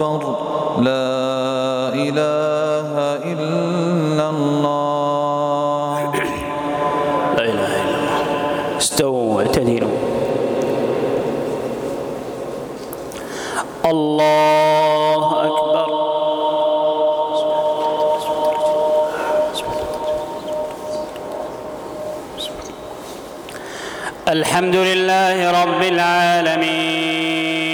أكبر. لا إله إلا الله. لا إله إلا الله. استووا واعتدلوا. الله أكبر. الحمد لله رب العالمين.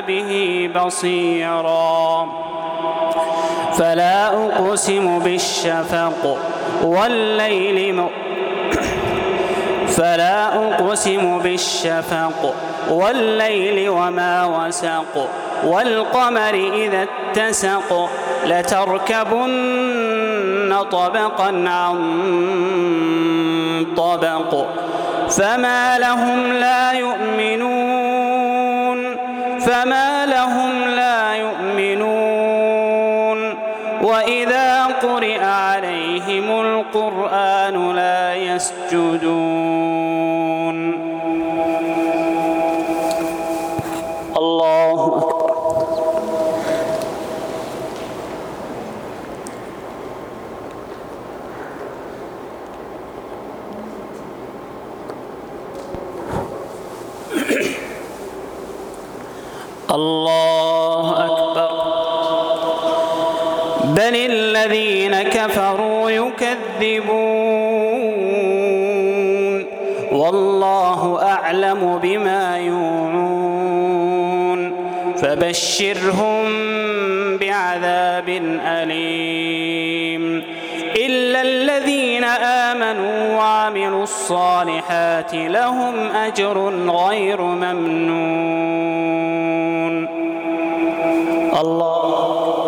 به بصيرا. فلا أقسم بالشفق والليل م... فلا أقسم بالشفق والليل وما وسق والقمر إذا اتسق لتركبن طبقا عن طبق فما لهم لا يؤمنون. فما لهم لا يؤمنون وإذا قرئ عليهم القرآن لا يسجدون يكذبون. والله أعلم بما يوعون. فبشرهم بعذاب أليم. إلا الذين آمنوا وعملوا الصالحات لهم أجر غير ممنون. الله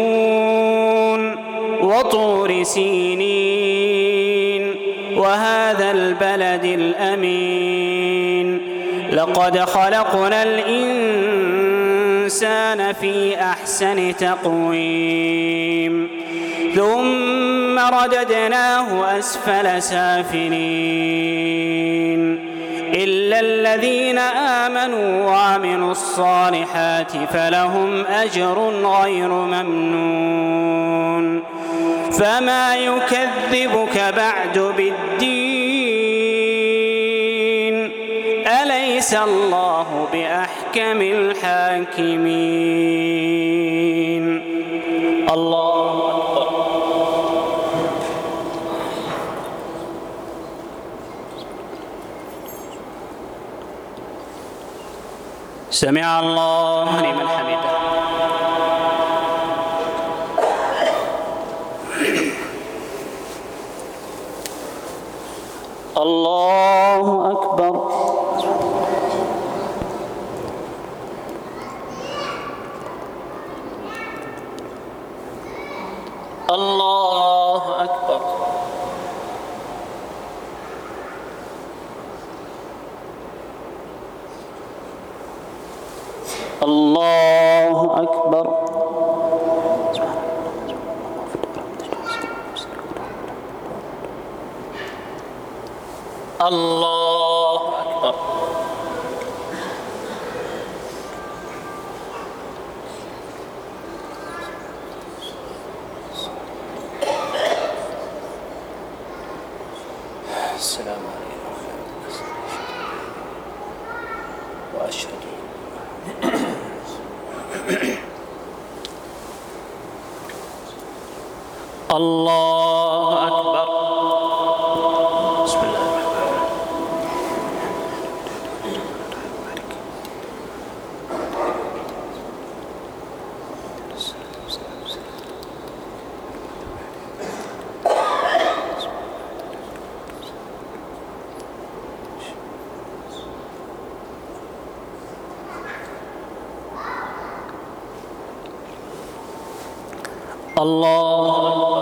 وطور سينين وهذا البلد الأمين. لقد خلقنا الإنسان في أحسن تقويم ثم رددناه أسفل سافلين. إلا الذين آمنوا وعملوا الصالحات فلهم أجر غير ممنون. فما يكذبك بعد بالدين. أليس الله بأحكم الحاكمين؟ الله سمع الله لمن حمده الله أكبر الله أكبر الله أكبر. الله أكبر السلام عليكم وأشهد الله أكبر. بسم الله الله أكبر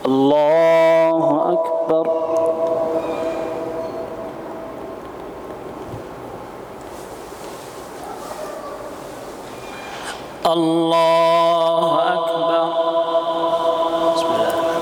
الله أكبر. الله أكبر بسم الله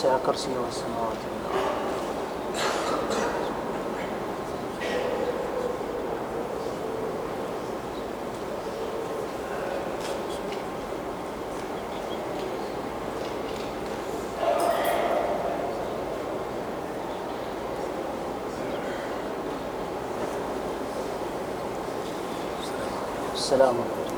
وسع كرسيه السماوات والأرض. السلام وبركاته